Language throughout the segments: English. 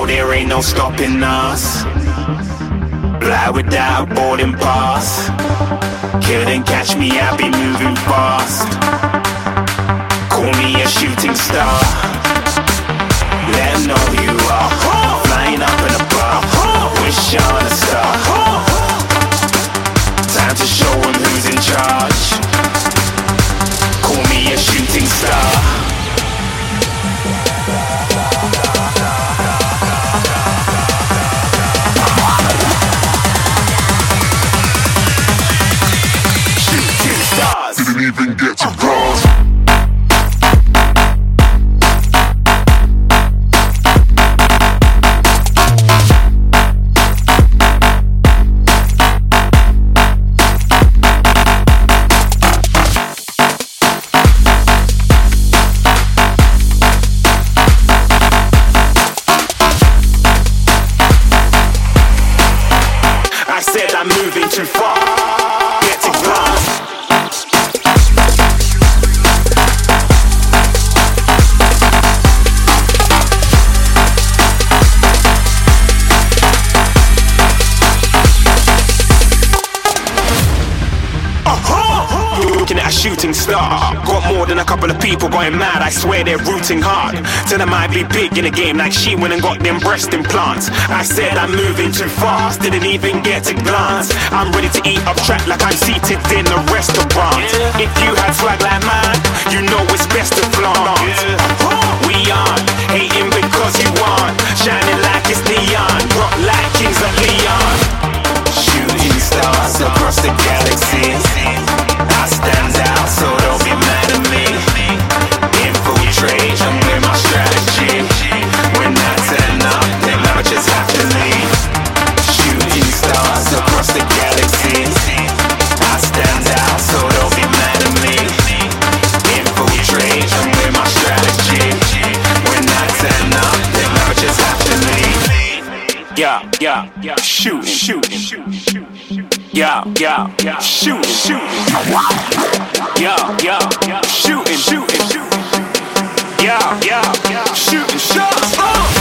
know there ain't no stopping us. Fly without boarding pass. Couldn't catch me, I be moving fast. Call me a shooting star. Let know who you are. Flying up in a bar. Wish on a star. Even get to cross. I said I'm moving too far. Get to shooting star. Got more than a couple of people going mad. I swear they're rooting hard. Tell them I be big in the game like she went and got them breast implants. I said I'm moving too fast, didn't even get a glance. I'm ready to eat up track like I'm seated in a restaurant. If you had swag like mine, Yeah, yeah, yeah. Shoot, shoot, shoot, shoot. Yeah, yeah, yeah. Shoot, shoot. Yeah, yeah, yeah. Shooting, shooting, shooting. Yeah, yeah, yeah. Oh!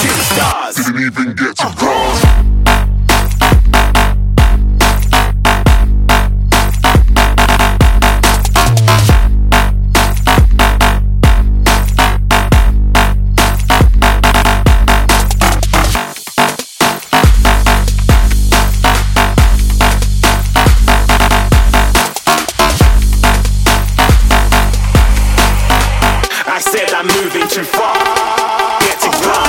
Shooting stars. Didn't even get I said I'm moving too far. Get to ground.